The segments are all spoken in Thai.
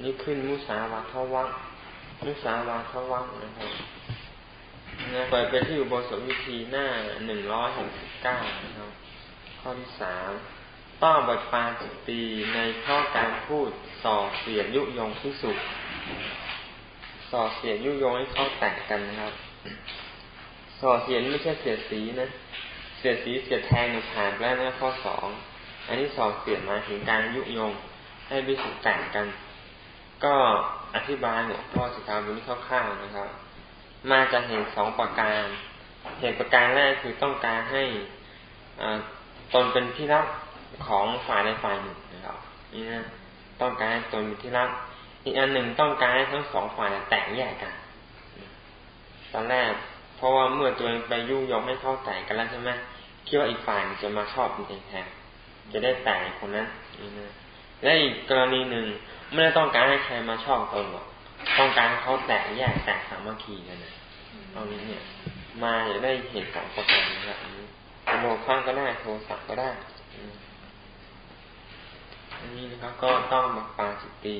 นี่ขึ้นมุสาวาทวักมุสาวาทวักนะครับนะเปิดไปที่อุโบสถวิธีหน้าหนึ่งร้อยหกสิบเก้านะครับ ข้อที่สามต้องบทปาจิตีในข้อการพูดส่อเสียดยุยงที่สุดส่อเสียดยุยงให้เข้าแตกกันนะครับส่อเสียดไม่ใช่เสียดสีนะเสียดสีเสียดแทงผ่านแล้วนะข้อสองอันนี้ส่อเสียดมาถึงการยุยงให้วิสุทแตกกัน ก็อธิบายเนี่ยข้อสิกขาบุนี้คร่าวๆนะครับ มาจากเหตุสองประการ เหตุประการแรกคือต้องการให้ตนเป็นที่รักของฝ่ายในฝ่ายหนึ่งนะครับนี่นะต้องการให้ตนเป็นที่รัก อีกอันหนึ่งต้องการให้ทั้งสองฝ่ายแตกแยกกันตอนแรกเพราะว่าเมื่อตัวเองไปยุ่งยงให้เข้าแตกกันแล้วใช่ไหมคิดว่าอีกฝ่ายจะมาชอบจริงแทนจะได้แตกคนนั้นนี่นะและอีกกรณีหนึ่ง ไม่ได้ต้องการให้ใครมาชอบตนหรอกต้องการเขาแตกแยกแตกสามัคคีกันนะเอานี้เนี่ย มาจะได้เห็นสองประการนะครับโลภะก็ได้โทสะก็ได้อันนี้นะครับก็ต้องมาปาจิตตี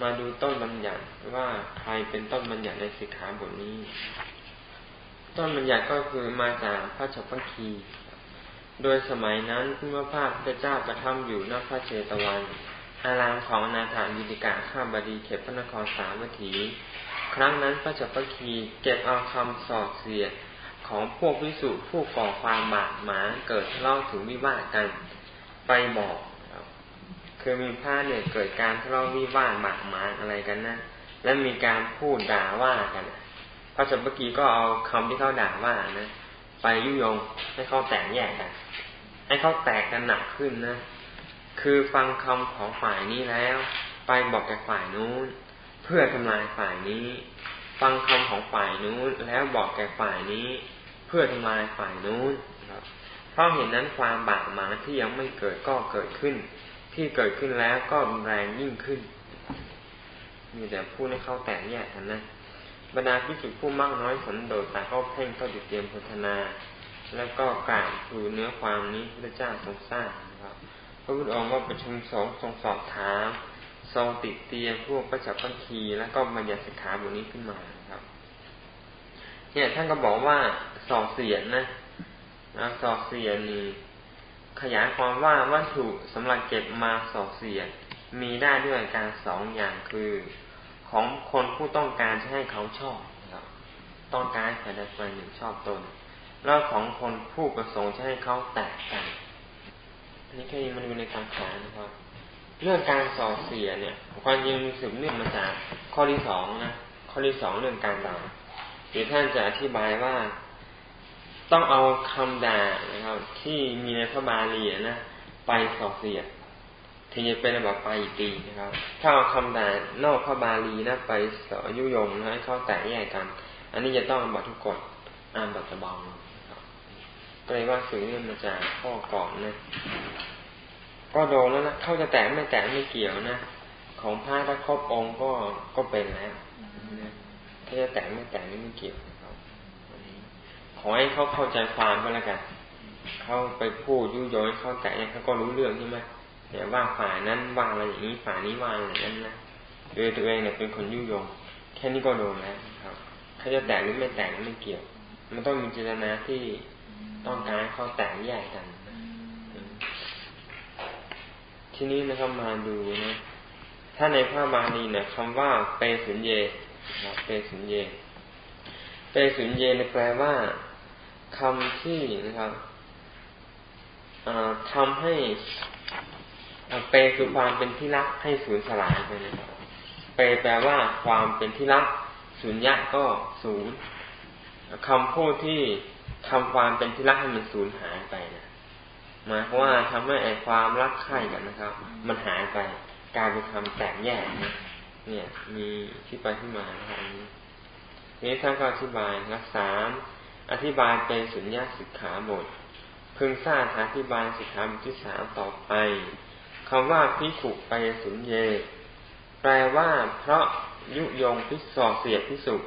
มาดูต้นบัญญัติว่าใครเป็นต้นบัญญัติในสิกขาบทนี้ ต้นบัญญัติก็คือมาจากพระชัพพคี โดยสมัยนั้นเมื่อพระพุทธเจ้าประทับอยู่ณพระเชตวัน อารามของนาถายิติกาข้าบดีเขตพระนครสาวัตถี ครั้งนั้นพระชัพพคีเก็บเอาคำสอดเสียดของพวกวิสุผู้ก่อความบาดหมางเกิดทะเล่าถึงวิวาทกัน ไปบอกคือมีพระเนี่ยเกิดการทะเลาะวิวาทหมากหมางอะไรกันนะแล้วมีการพูดด่าว่ากันพระสัมปกีก็เอาคำที่เขาด่าว่านะไปยุยงให้เขาแตกแยกกัน ให้เขาแตกกันหนักขึ้นนะ คือฟังคำของฝ่ายนี้แล้ว ไปบอกแก่ฝ่ายนู้น เพื่อทำลายฝ่ายนี้ ฟังคำของฝ่ายนู้นแล้วบอกแก่ฝ่ายนี้ เพื่อทำลายฝ่ายนู้นเพราะเห็นนั้นความบาดหมางที่ยังไม่เกิดก็เกิดขึ้น ที่เกิดขึ้นแล้วก็รุนแรงยิ่งขึ้น มีแต่ผู้ให้เข้าแตกแยกกันนะบรรดาพิสุผู้มากน้อยสนโดดแต่ก็เพ่งเข้าติดเตรียมพัฒนา แล้วก็กล่าวคือเนื้อความนี้พระเจ้าทรงสร้างนะครับ พระพุทธองค์ก็ประชุมสงฆ์ทรงสอบถามทรงติดเตียมพวกประจับพันคีแล้วก็บัญญัติสิกขาบทนี้ขึ้นมาครับ เนี่ยท่านก็บอกว่าสอบเสียนนะนะสอบเสียนขยายความว่าวัตถุสำหรับเก็บมาสอบเสียมีได้ด้วยการสองอย่างคือ ของคนผู้ต้องการจะให้เขาชอบครับต้องการให้ฝ่ใดฝ่ายหนึ่งชอบตน แล้วของคนผู้ประสงค์จะให้เขาแตกกัน นี่แค่มันอยู่ในทางขานะครับ เรื่องการสอบเสียเนี่ย ความจริงสืบเนื่องมาจากข้อที่สองนะ ข้อที่สองเรื่องการด่าเดี๋ยวท่านจะอธิบายว่าต้องเอาคำด่านะครับ ที่มีในพระบาลีนะไปสอบเสียถึงจะเป็นแบบไปตีนะครับ ถ้าเอาคำด่านอกพระบาลีนะไปสอยุยงนะให้เข้าแตกแยกกัน อันนี้จะต้องบัตทุกกฎอ่านบัตจะบอง ก็เลยว่าสื่อเนี่ยมาจากข้อก่อนนะก็โดนแล้วนะเขาจะแตกไม่แตกไม่เกี่ยวนะของพระถ้าครบองค์ก็ก็เป็นแล้วถ้าจะแตกไม่แตกนี่ไม่เกี่ยวขอให้เขาเข้าใจความก็แล้วกันเขาไปพูดยุยงให้เขาแต่เนี่ยเขาก็รู้เรื่องใช่ไหมเนี่ยว่าฝ่ายนั้นว่าอะไรอย่างนี้ฝ่ายนี้ว่าอะไรอย่างนั้นนะโดยตัวเองเนี่ยเป็นคนยุยงแค่นี้ก็โดนแล้วครับเขาจะแต่งหรือไม่แต่งไม่เกี่ยว มันต้องมีเจตนาที่ ต้องการให้เขาแต่งแยกกัน ทีนี้นะครับมาดูนะ ถ้าในพระบาลีเนี่ยคำว่าเปสุญเยครับเปสุญเย เปสุญเยแปลว่าคำที่นะครับทำให้เปคือความเป็นที่รักให้สูญสลายไปนะครับเปแปลว่าความเป็นที่รักสูญยะก็สูญคำพูดที่ ทำความเป็นที่รักให้มันสูญหายไปนะหมายความว่าทำให้ไอความรักใคร่กันนะครับ มันหายไปกลายเป็นคำแตกแยกนะเนี่ย มีที่ไปที่มานะครับนี้ท่านก็อธิบายรักษาอธิบายเป็นสุญญาสิกขาบทพึงทราบอธิบายสิกขาบทที่สามต่อไปคำว่าพิขุไปสุญเย แปลว่าเพราะยุยงพิสอเสียพิสุข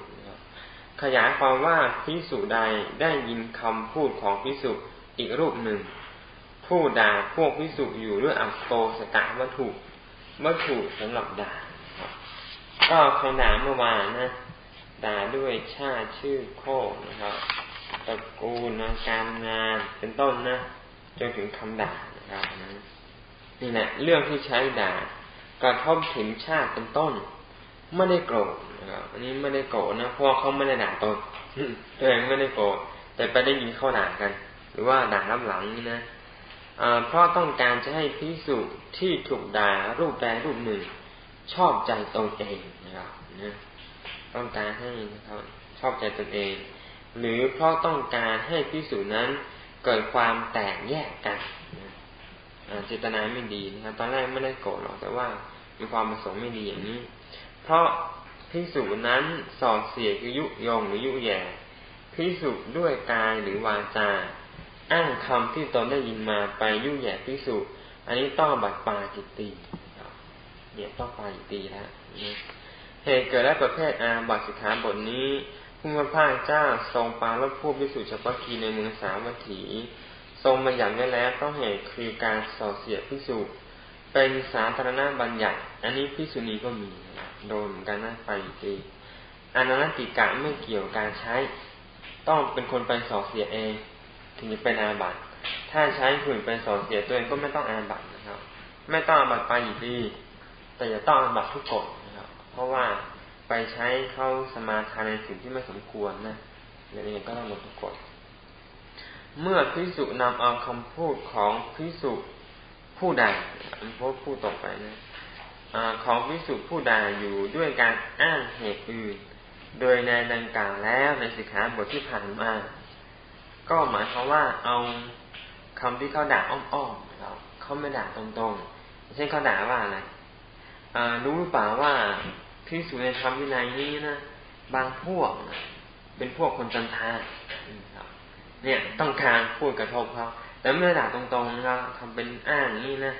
ขยายความว่าพิสุใดได้ยินคำพูดของพิสุอีกรูปหนึ่ง ผู้ด่าพวกพิสุอยู่ด้วยอัปโตสกะวัตถุวัตถุสำหรับด่าก็คำด่าเมื่อวานนะด่าด้วยชาติชื่อโคนะครับตระกูลนะการงานเป็นต้นนะจนถึงคำด่านะครับนี่แหละเรื่องที่ใช้ด่ากระทบถึงชาติเป็นต้น ไม่ได้โกรธนะครับอันนี้ไม่ได้โกรธนะเพราะเขาไม่ได้ด่าตนตัวเองไม่ได้โกรธแต่ไปได้ยินเขาด่ากัน หรือว่าด่ารับหลังนี่นะเพราะต้องการจะให้พิสุที่ถูกด่ารูปใดรูปหนึ่ง ชอบใจตนเองนะครับนะต้องการให้นะครับชอบใจตนเอง หรือเพราะต้องการให้พิสุนั้นเกิดความแตกแยกกันเจตนาไม่ดีนะครับ ตอนแรกไม่ได้โกรธหรอกแต่ว่ามีความประสงค์ไม่ดีอย่างนี้ เพราะพิสุนั้นสอดเสียคือยุยงหรือยุแย่พิสุด้วยกายหรือวาจา อ้างคำที่ตนได้ยินมาไปยุแย่พิสุอันนี้ต้องบัตรปาจิตตีเนี่ยต้องปาจิตตีแล้วเหตุเกิดและประเภทอาบัตสิกขาบทนี้ผู้มาพาเจ้าทรงปาลบผู้พิสุเฉพาะทีในเมืองสาวัตถี ทรงมาอย่างไว้แล้วต้องเหตุคือการส่อเสียพิสุเป็นสาธารณบัญญัติ อันนี้พิสุนีก็มี โดนเหมือนกันนะไปตีอนันติกะไม่เกี่ยวการใช้ ต้องเป็นคนไปสอเสียเอง ถึงจะเป็นอาบัติถ้าใช้คนไปสอเสียตัวเองก็ไม่ต้องอาบัตินะครับ ไม่ต้องอาบัติไปอีกดีแต่อย่าต้องอาบัติทุกกฎนะครับ เพราะว่าไปใช้เข้าสมาทานในสิ่งที่ไม่สมควรนะอย่างนี้ก็ต้องลดทุกกฎเมื่อพิสุนำเอาคำพูดของพิสุผู้ใดอันพพูดต่อไปนะ ของพิสุผู้ใดอยู่ด้วยการอ้างเหตุอื่น โดยในดังกล่าวแล้วในสิกขาบทที่ผ่านมา ก็หมายความว่าเอาคำที่เขาด่าอ้อมๆครับเขาไม่ด่าตรงๆ เช่นเขาด่าว่าอะไรรู้หรือเปล่าว่าพิสุในธรรมวินัยนี้นะบางพวกนะเป็นพวกคนจันทาเนี่ยต้องการพูดกระทบเขาแต่ไม่ได้ด่าตรงๆนะครับทำเป็นอ้างนี้นะ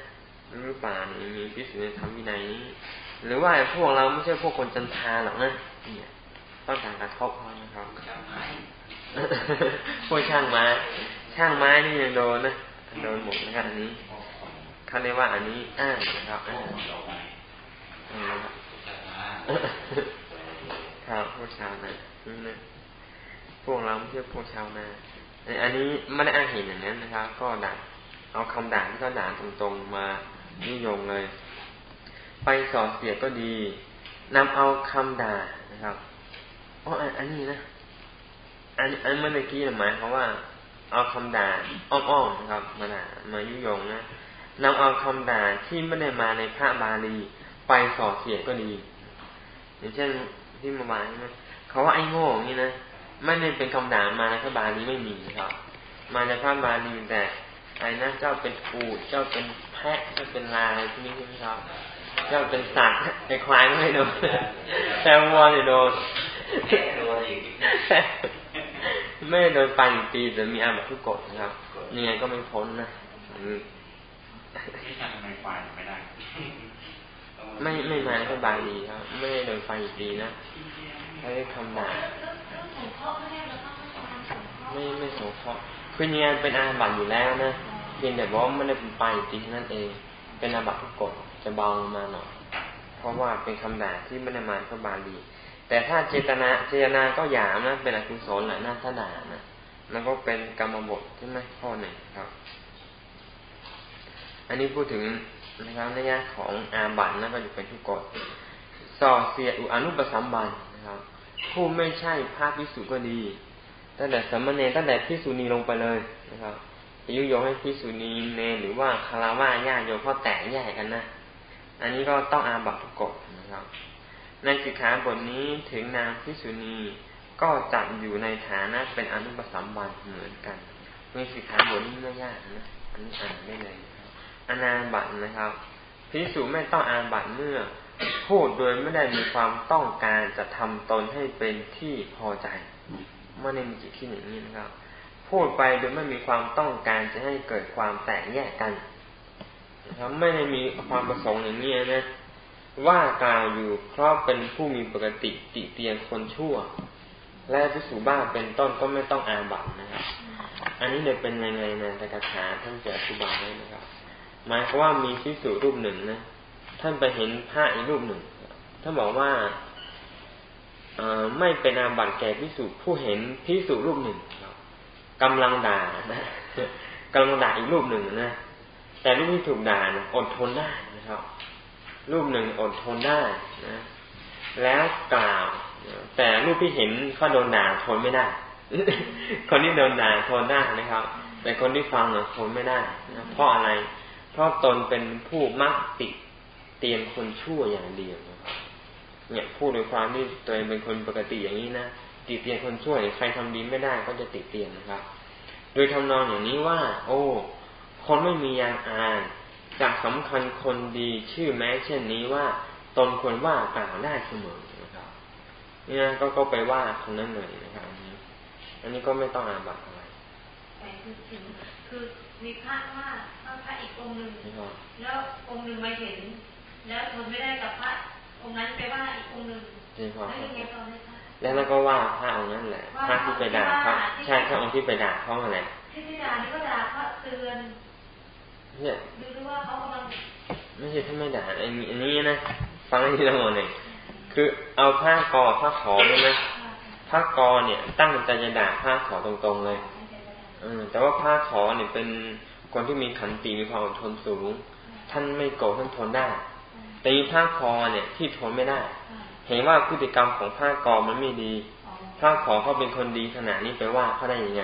หรือเปล่านี่มีพิสูจน์ในธรรมวินัยนี้ หรือว่าพวกเราไม่ใช่พวกคนจันทาหรอกนะเนี่ยต้องการกระทบเขานะครับพวกช่างไม้ช่างไม้นี่ยังโดนนะโดนหมดนะครับอันนี้เขาเรียกว่าอันนี้อ้างนะครับอ้างครับพวกชาวนานี่นะพวกเราไม่ใช่พวกชาวนาอันนี้ไม่ได้อ้างเห็นอย่างนั้นนะครับ ก็ด่าเอาคำด่าที่เขาด่าตรงๆมา นิยมเลย ไปสอดเสียก็ดีนำเอาคำด่านะครับอ๋ออันนี้นะอันอันเมื่อกี้หมายเขาว่าเอาคำด่าอ้อมๆนะครับมาด่ามายุยงนะนำเอาคำด่าที่ไม่ได้มาในพระบาลี ไปสอดเสียก็ดี อย่างเช่นที่มาบานใช่ไหมเขาว่าไอ้โง่นี่นะไม่ได้เป็นคำด่ามาในพระบาลีไม่มีครับ มาในพระบาลีแต่ไอ้นะเจ้าเป็นปูเจ้าเป็น พะเจ้าเป็นลายที่นี่ใช่ไหมครับเจ้าเป็นสัตว์ไอ้ควายไม่โดนแต่วัวเนี่ยโดนไม่โดนไปตีแต่มีอาบัตทุกกฎนะครับยังไงก็ไม่พ้นนะไม่ไม่มาในพระบาลีครับ ไม่ได้โดนไฟตีนะใช้คำด่าไม่ไม่สงเคราะห์คือยังไงเป็นอาบัตอยู่แล้วนะเพียงแต่ว่าไม่ได้เป็นไปตีนั่นเอง เป็นอาบัตทุกกฎจะเบามาหน่อย เพราะว่าเป็นคำด่าที่ไม่ได้มาพระบาลี แต่ถ้าเจตนาเจตนาก็หยามนะ เป็นอกุศลแหละน่าถ้าด่านะมันก็เป็นกรรมบทใช่ไหมข้อหนึ่งครับ อันนี้พูดถึงนะครับในแง่ของอาบัตนะก็จะเป็นทุกกฎส่อเสียอุอนุปสัมบันนะครับ ผู้ไม่ใช่ภาควิสุก็ดีตั้งแต่สมณเณรตั้งแต่พิสุนีลงไปเลยนะครับ ยุโยงให้พิสุนีเนหรือว่าคาราวาญาโยพ่อแตกแยกกันนะ อันนี้ก็ต้องอาบัตทุกกฎนะครับ ในสิกขาบทนี้ถึงนางพิสุนีก็จัดอยู่ในฐานะเป็นอนุปสัมบันเหมือนกันในสิกขาบทนี้ไม่ยากนะ อันนี้อ่านได้เลยอนาบัตนะครับ พิสุไม่ต้องอาบัตเมื่อ พูดโดยไม่ได้มีความต้องการจะทำตนให้เป็นที่พอใจไม่ได้มีจิตที่อย่างนี้นะครับ พูดไปโดยไม่มีความต้องการจะให้เกิดความแตกแยกกันนะครับไม่ได้มีความประสงค์อย่างนี้นะว่ากล่าวอยู่เพราะเป็นผู้มีปกติติเตียนคนชั่ว และพิสูบ้าเป็นต้นก็ไม่ต้องอาบัตนะครับ อันนี้เนี่ยเป็นยังไงนะแต่คาถาท่านจะอธิบายไว้นะครับ หมายความว่ามีพิสูรูปหนึ่งนะท่านไปเห็นพระอีกรูปหนึ่งท่านบอกว่าไม่เป็นอาบัตแก่พิสุผู้เห็นพิสุรูปหนึ่ง กำลังด่านะกำลังด่าอีกรูปหนึ่งนะแต่รูปที่ถูกด่านะอดทนได้นะครับ รูปหนึ่งอดทนได้นะแล้วกล่าวแต่รูปที่เห็นเขาโดนด่าทนไม่ได้ คนที่โดนด่าทนได้นะครับ แต่คนที่ฟังทนไม่ได้นะเพราะอะไร เพราะตนเป็นผู้มักติเตียนคนชั่วอย่างเดียวนะครับเนี่ยพูดโดยความที่ตัวเองเป็นคนปกติอย่างนี้นะ ติเตียนคนชั่วใครทำดีไม่ได้ก็จะติเตียนนะครับ โดยทำนองอย่างนี้ว่า โอ้ คนไม่มียางอายจากสำคัญคนดีชื่อแม้ เช่นนี้ว่า ตนควรว่ากล่าวได้เสมอนะครับนี่นะก็ก็ไปว่าคนนั้นเลยนะครับ อันนี้ อันนี้ก็ไม่ต้องอาบัตอะไรแต่คือถึงคือมีพระว่าพระอีกองค์หนึ่งแล้วองค์หนึ่งมาเห็น แล้วทนไม่ได้กับพระองค์นั้นไปว่าอีกองค์หนึ่งแล้วยังไงต่อเลยคะ แล้วเราก็ว่าพระองค์นั้นแหละพระที่ไปด่าเขาใช่พระองค์ที่ไปด่าเขาอะไรที่ไปด่านี่ก็ด่าพระเตือนเนี่ยดูว่าเขากำลังไม่ใช่ท่านไม่ด่าอันนี้นะฟังให้ทั้งหมดเลยคือเอาผ้ากอผ้าขอเลยนะผ้ากอเนี่ย ตั้งใจจะด่าผ้าขอตรงๆเลยอแต่ว่าผ้าขอเนี่ยเป็นคนที่มีขันติมีความอดทนสูง ท่านไม่โกรธท่านทนได้ แต่มีผ้าคอเนี่ยที่ทนไม่ได้ เห็นว่าพฤติกรรมของผ้ากอมันไม่ดีผ้าขอเขาเป็นคนดีขนาดนี้ไปว่าเขาได้ยังไง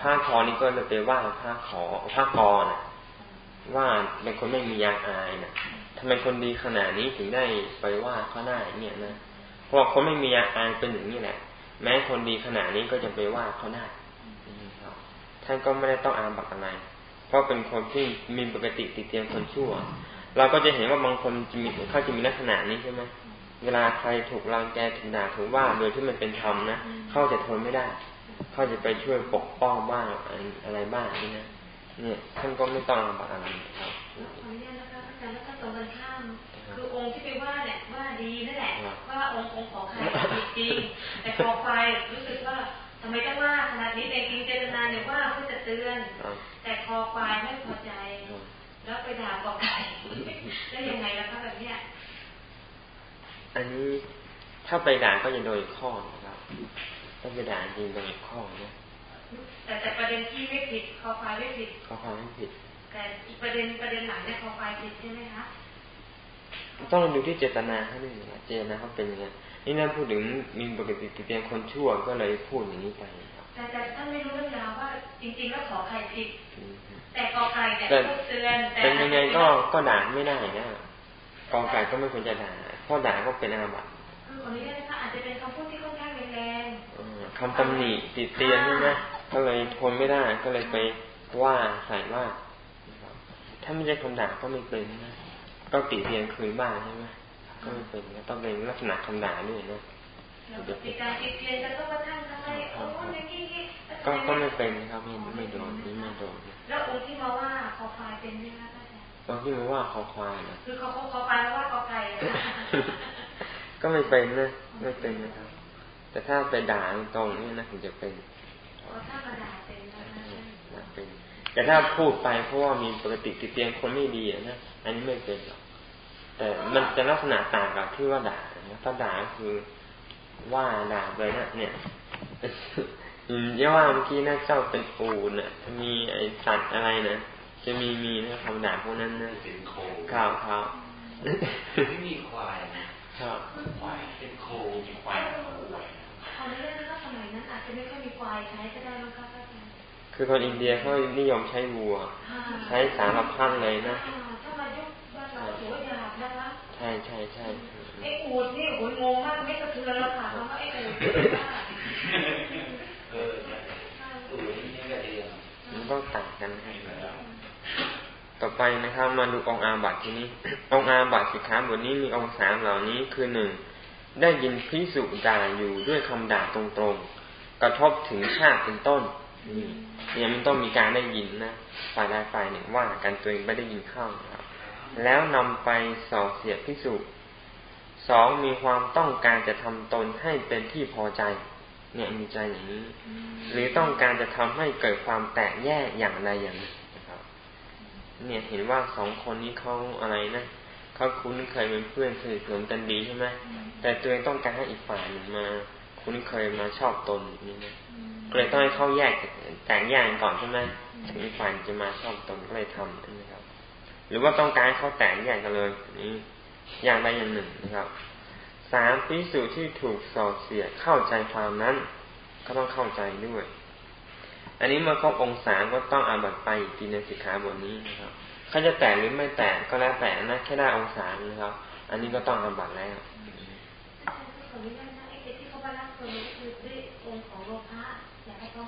ผ้าคอนี่ก็เลยไปว่าผ้าขอผ้ากอน่ะว่าเป็นคนไม่มียางอายนะทำไมคนดีขนาดนี้ถึงได้ไปว่าเขาได้เนี่ยนะ เพราะคนไม่มียางอายเป็นอย่างนี้แหละ แม้คนดีขนาดนี้ก็จะไปว่าเขาได้ท่านก็ไม่ได้ต้องอาบัตอะไร เพราะเป็นคนที่มีปกติติดเตียงคนชั่ว เราก็จะเห็นว่าบางคนจะมีเขาจะมีลักษณะนี้ใช่ไหม เวลาใครถูกรังแกถูกด่าถูกว่าโดยที่มันเป็นธรรมนะเขาจะทนไม่ได้ เขาจะไปช่วยปกป้องบ้างอะไรบ้างนี่นะเนี่ยท่านก็ไม่ต้องอาบัตอะไรครับขออนุญาตนะคะอาจารย์แล้วก็ตรงกันข้ามคือองค์ที่ไปว่าเนี่ยว่าดีนั่นแหละว่าองค์องค์ขอใครจริงแต่ขอไฟรู้สึกว่าทำไมต้องว่าขนาดนี้แต่จริงเจตนาเนี่ยว่าเพื่อจะเตือน แต่คอควายไม่พอใจ แล้วไปด่าบอกไก่ได้ยังไงล่ะคะแบบเนี้ย อันนี้ถ้าไปด่าก็จะโดนข้อนะครับถ้าไปด่าจริงโดนข้อเนี่ยแต่แต่ประเด็นที่ไม่ผิดคอควายไม่ผิดคอควายไม่ผิด แต่อีกประเด็นประเด็นหลังเนี่ยคอควายผิดใช่ไหมคะต้องดูที่เจตนาเขาด้วยนะเจตนาเขาเป็นยังไงนี่นั่นพูดถึงมีปกติติเตียงคนชั่วก็เลยพูดอย่างนี้ไปแต่แต่ท่านไม่รู้เรื่องราวว่า จริงๆแล้วขอใครผิด แต่กอไก่เนี่ยเตือนแต่เป็นยังไงก็ก็ด่าไม่ได้นะกอไก่ก็ไม่ควรจะด่า เพราะด่าก็เป็นอาบัติคือขออนุญาตนะคะอาจจะเป็นคำพูดที่ค่อนข้างแรงคำตำหนิติเตียนใช่ไหมก็เลยทนไม่ได้ก็เลยไปว่าใส่ว่าถ้าไม่ใช่คนด่าก็ไม่เป็นนะก็ติเตียนคืนบ้านใช่ไหมก็ไม่เป็นต้องเป็นลักษณะคำด่าด้วยนะก็ก็ไม่เป็นครับไม่ไม่โดนไม่ไม่โดนแล้วองค์ที่มาว่าคอควายเป็นไหมคะ อาจารย์องค์ที่มาว่าคอควายนะคือเขาคอควายแล้วว่าคอไก่ก็ไม่เป็นนะไม่เป็นนะครับ แต่ถ้าไปด่าตรงนี้นะถึงจะเป็นถ้ามาด่าเป็นเป็น แต่ถ้าพูดไปเพราะว่ามีปกติติดเตียงคนไม่ดีนะอันนี้ไม่เป็นหรอกแต่มันจะลักษณะต่างกับที่ว่าด่านะถ้าด่าคือว่าด่าไปนะเนี่ยเยาว่าเมื่อกี้นะเจ้าเป็นปูน่ะ มีไอสัตว์อะไรนะ จะมีมีนะคำด่าพวกนั้นนะเป็นโคข่าวข่าวไม่มีควายครับควายเป็นโคมีควายตอนนี้นะคะสมัยนั้นอาจจะไม่ค่อยมีควายใช้ก็ได้มั้งคะคือคนอินเดียเขานิยมใช้วัว ใช้สารพัดเลยนะใช่ใช่ใช่ไอ้อูดนี่โอ้ยงงมากไม่กระเทือนแล้วค่ะเพราะว่าไอ้อูดเอออูดนี่ก็ดีมันก็ต่างกัน ต่อไปนะครับ มาดูองอาบัตทีนี้ องอาบัตสิขาบทนี้มีองสามเหล่านี้คือหนึ่งได้ยินพิสุด่าอยู่ด้วยคำด่าตรงๆ กระทบถึงชาติเป็นต้นนี่เนี่ยมันต้องมีการได้ยินนะฝ่ายใดฝ่ายหนึ่งว่าการตัวเองไม่ได้ยินเข้าครับ แล้วนำไปส่อเสียพิสูจสองมีความต้องการจะทำตนให้เป็นที่พอใจ เนี่ยมีใจอย่างนี้ หรือต้องการจะทำให้เกิดความแตกแยกอย่างใดอย่างหนึ่ง เนี่ยเห็นว่าสองคนนี้เขาอะไรนะเขาเขาคุ้นเคยเป็นเพื่อนสนิทสนมกันดีใช่ไหมแต่ตัวเองต้องการให้อีกฝ่ายหนึ่งมา คุ้นเคยมาชอบตนอย่างนี้นะก็เลยต้องให้เขาแยกแต่งแยกก่อนใช่ไหมถึงอีกฝ่ายจะมาชอบตนก็เลยทำนะครับ หรือว่าต้องการเขาแต่งแยกกันเลยนี่อย่างใดอย่างหนึ่งนะครับสามพิสูจที่ถูกสอบเสียเข้าใจความนั้น ก็ต้องเข้าใจด้วย อันนี้เมื่อครบองศาก็ต้องอาบัตไปอีกทีในสิกขาบทนี้นะครับเขาจะแตกหรือไม่แตกก็แล้วแต่นะแค่ได้องศานะครับ อันนี้ก็ต้องอาบัตแล้ว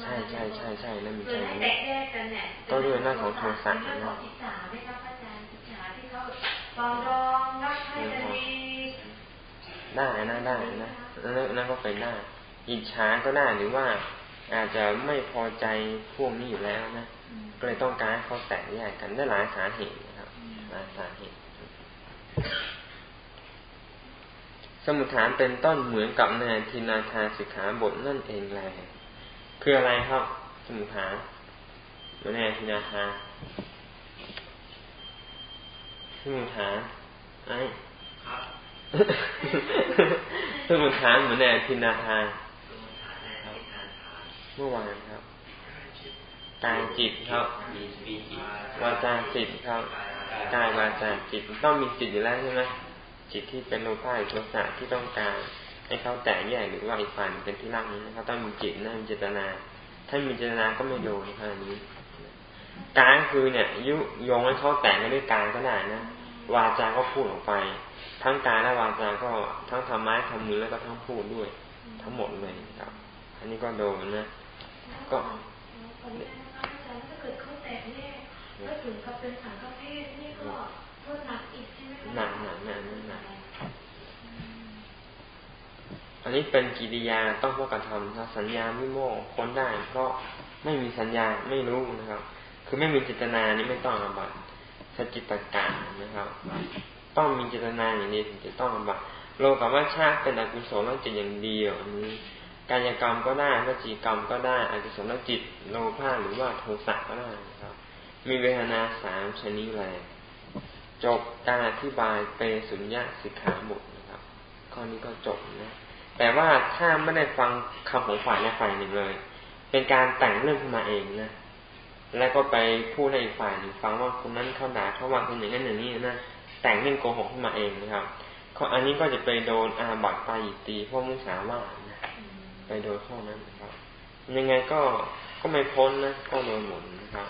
ใช่ใช่ใช่ใช่นั่นมีใช่แตกแยกกันเนี่ยก็ด้วยหน้าของโทสะนะอิจฉาไหมครับอาจารย์อิจฉาที่เขาปองรองรักให้กันดีได้นะได้นะนั่นก็เป็นได้อิจฉาก็ได้หรือว่า อาจจะไม่พอใจพวกนี้อยู่แล้วนะก็เลยต้องการเขาแตกแยกกันได้หลายสาเหตุนะครับหลายสาเหตุ สมุทฐานเป็นต้นเหมือนกับในทินาทาสิกขาบทนั่นเองแหละคืออะไรครับ สมุทฐานเหมือนในทินาทาสมุทฐานไอ้สมุทฐานเหมือนในทินาทาน เมื่อวานครับกายจิตครับวาจาจิตครับกายวาจาจิตต้องมีจิตอยู่แล้วใช่ไหมจิตที่เป็นโลภะโทสะที่ต้องการให้เขาแตกแยกหรือว่าอีกฝ่ายเป็นที่รักนี้นะครับต้องมีจิตนะมีเจตนา ถ้ามีเจตนาก็ไม่โยนนะครับนี้กายคือเนี่ย ยุโยงให้เขาแตกกันด้วยกายก็ได้นะวาจาก็พูดออกไป ทั้งกายและวาจาก็ทั้งทำไม้ทำมือแล้วก็ทั้งพูดด้วย ทั้งหมดเลยครับ อันนี้ก็โดนนะ ก็ก็ถึงกับเป็นสังฆเพศนี่ก็โทษหนักอีกใช่ไหมหนักหนักหนักหนักอันนี้เป็นกิริยาต้องพวกกระทำถ้าสัญญาไม่โม่พ้นได้เพราะไม่มีสัญญาไม่รู้นะครับ คือไม่มีจิตนานี้ไม่ต้องอบัตสจิตกานะครับ ต้องมีจิตนาอย่างนี้ถึงจะต้องอบัตโลกับว่าชาติเป็นอกุศลจิตอย่างเดียวอันนี้ กายกรรมก็ได้วจีกรรมก็ได้อกุศลจิตโลภะหรือว่าโทสะก็ได้นะครับ มีเวทนาสามชนิดแลจบการอธิบายเปสุญญาสิกขาบทนะครับ ข้อนี้ก็จบนะ แต่ว่าถ้าไม่ได้ฟังคำของฝ่ายใดฝ่ายหนึ่งเลย เป็นการแต่งเรื่องขึ้นมาเองนะ แล้วก็ไปพูดให้อีกฝ่ายหนึ่งฟังว่าคนนั้นเขาด่าเขาว่าคนอย่างนั้นอย่างนี้นะ แต่งเรื่องโกหกขึ้นมาเองนะครับข้ออันนี้ก็จะไปโดนอาบัติปายิตีพวกมุสาว่านะ ไปโดยข้อนั้นนะครับ ยังไงก็ก็ไม่พ้นนะก็โดนหมดนะครับ